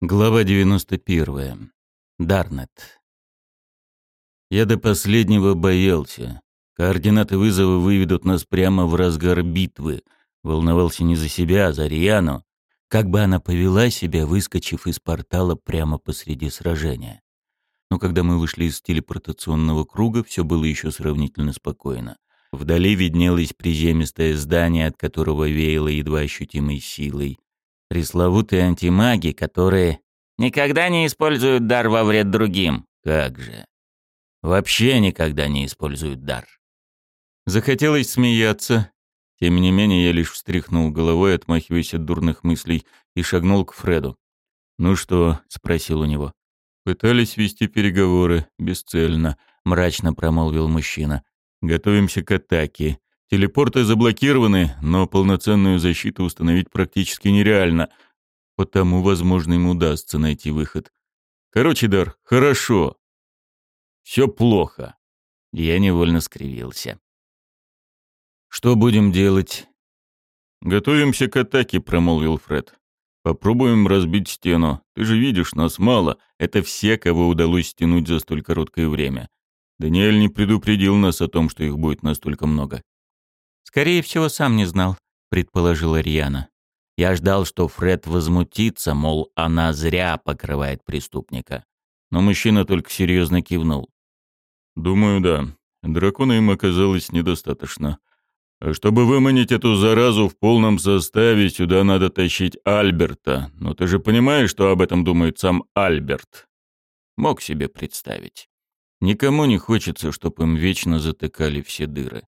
Глава 91. Дарнет. Я до последнего боялся. Координаты вызова выведут нас прямо в разгар битвы. Волновался не за себя, а за Риану. Как бы она повела себя, выскочив из портала прямо посреди сражения. Но когда мы вышли из телепортационного круга, все было еще сравнительно спокойно. Вдали виднелось приземистое здание, от которого веяло едва ощутимой силой. Пресловутые антимаги, которые никогда не используют дар во вред другим. Как же. Вообще никогда не используют дар. Захотелось смеяться. Тем не менее, я лишь встряхнул головой, отмахиваясь от дурных мыслей, и шагнул к Фреду. «Ну что?» — спросил у него. «Пытались вести переговоры. Бесцельно», — мрачно промолвил мужчина. «Готовимся к атаке. Телепорты заблокированы, но полноценную защиту установить практически нереально, потому, возможно, им удастся найти выход. Короче, Дар, хорошо. Все плохо. Я невольно скривился. Что будем делать? Готовимся к атаке, промолвил Фред. Попробуем разбить стену. Ты же видишь, нас мало. Это все, кого удалось стянуть за столь короткое время. Даниэль не предупредил нас о том, что их будет настолько много. «Скорее всего, сам не знал», — предположила Рьяна. Я ждал, что Фред возмутится, мол, она зря покрывает преступника. Но мужчина только серьезно кивнул. «Думаю, да. Дракона им оказалось недостаточно. А чтобы выманить эту заразу в полном составе, сюда надо тащить Альберта. Но ты же понимаешь, что об этом думает сам Альберт?» Мог себе представить. Никому не хочется, чтобы им вечно затыкали все дыры.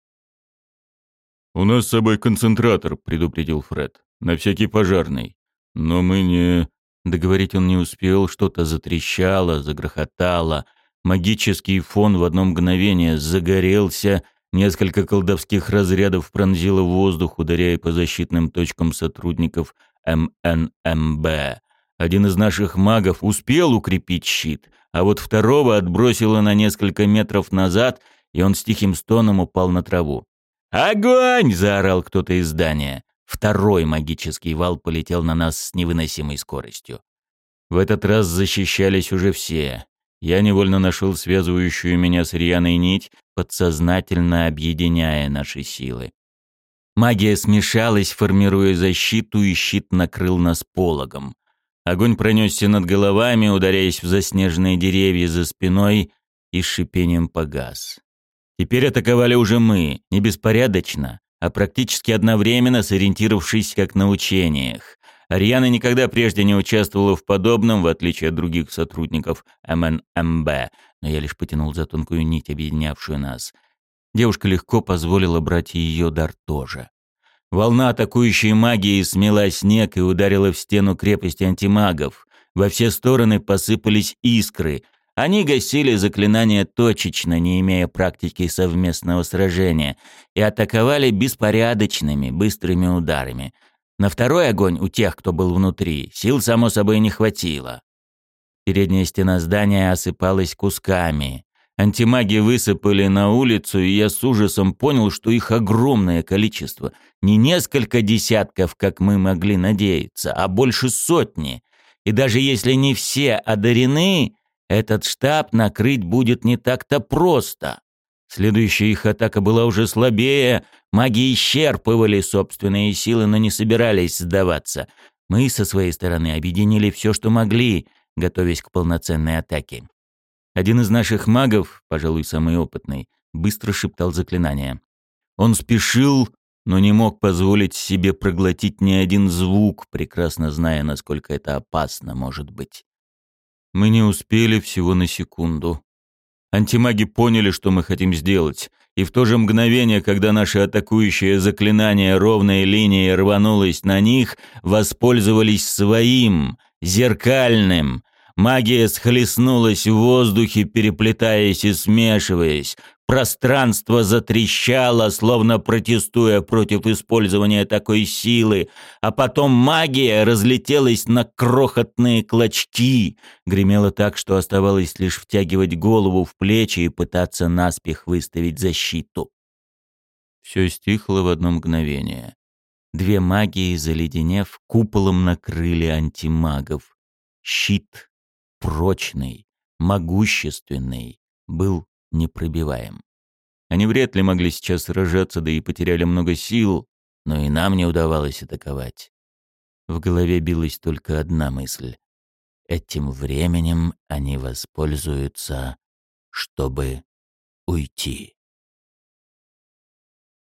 «У нас с собой концентратор», — предупредил Фред. «На всякий пожарный. Но мы не...» Договорить он не успел, что-то затрещало, загрохотало. Магический фон в одно мгновение загорелся, несколько колдовских разрядов пронзило воздух, ударяя по защитным точкам сотрудников МНМБ. Один из наших магов успел укрепить щит, а вот второго отбросило на несколько метров назад, и он с тихим стоном упал на траву. «Огонь!» — заорал кто-то из здания. Второй магический вал полетел на нас с невыносимой скоростью. В этот раз защищались уже все. Я невольно нашел связывающую меня с Рианой нить, подсознательно объединяя наши силы. Магия смешалась, формируя защиту, и щит накрыл нас пологом. Огонь пронесся над головами, ударяясь в заснеженные деревья за спиной, и шипением погас. Теперь атаковали уже мы, не беспорядочно, а практически одновременно сориентировавшись как на учениях. Ариана никогда прежде не участвовала в подобном, в отличие от других сотрудников МНМБ, но я лишь потянул за тонкую нить, объединявшую нас. Девушка легко позволила брать ее дар тоже. Волна атакующей магии смела снег и ударила в стену крепости антимагов. Во все стороны посыпались искры — они гасили заклинания точечно, не имея практики совместного сражения, и атаковали беспорядочными, быстрыми ударами. На второй огонь у тех, кто был внутри, сил, само собой, не хватило. Передняя стена здания осыпалась кусками. Антимаги высыпали на улицу, и я с ужасом понял, что их огромное количество. Не несколько десятков, как мы могли надеяться, а больше сотни. И даже если не все одарены, этот штаб накрыть будет не так-то просто. Следующая их атака была уже слабее, маги исчерпывали собственные силы, но не собирались сдаваться. Мы со своей стороны объединили все, что могли, готовясь к полноценной атаке. Один из наших магов, пожалуй, самый опытный, быстро шептал заклинание. Он спешил, но не мог позволить себе проглотить ни один звук, прекрасно зная, насколько это опасно может быть. Мы не успели всего на секунду. Антимаги поняли, что мы хотим сделать, и в то же мгновение, когда наше атакующее заклинание ровной линией рванулось на них, воспользовались своим, зеркальным, Магия схлестнулась в воздухе, переплетаясь и смешиваясь. Пространство затрещало, словно протестуя против использования такой силы, а потом магия разлетелась на крохотные клочки. Гремело так, что оставалось лишь втягивать голову в плечи и пытаться наспех выставить защиту. Все стихло в одно мгновение. Две магии, заледенев, куполом накрыли антимагов. щит, прочный, могущественный, был непробиваем. Они вряд ли могли сейчас сражаться, да и потеряли много сил, но и нам не удавалось атаковать. В голове билась только одна мысль. Этим временем они воспользуются, чтобы уйти.